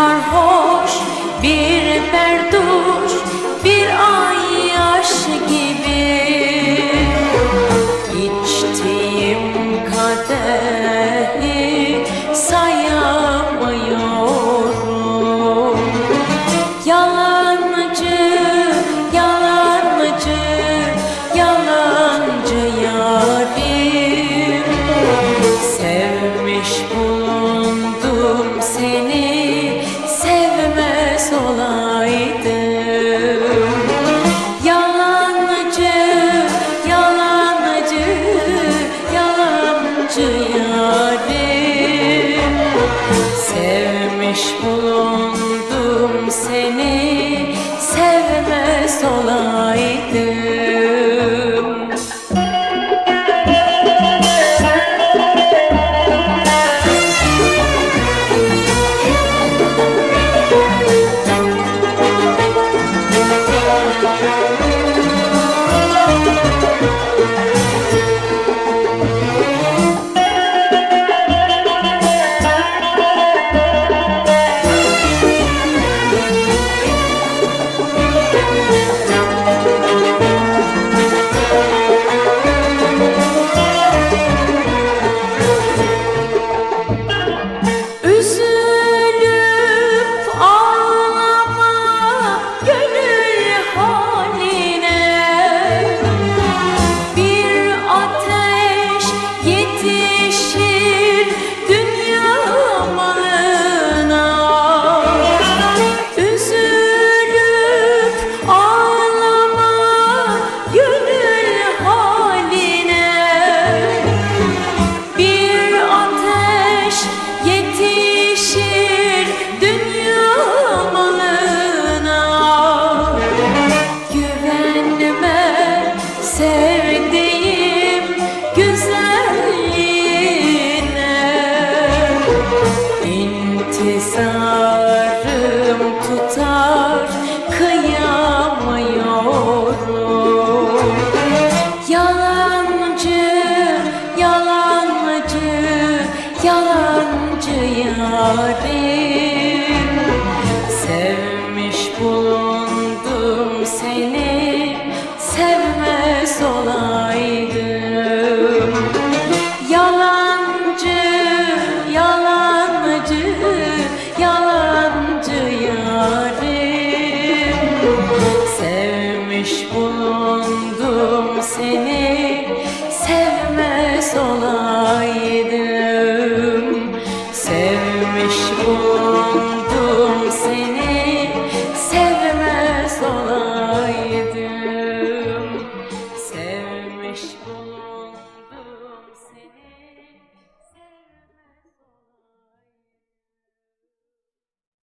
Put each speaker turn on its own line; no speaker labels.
sarhoş bir berduş bir ay yaş gibi. İçtiğim kadehi sayamıyorum yalan bulundum seni. Sevmez olaydım bulundum seni. Sevmez olan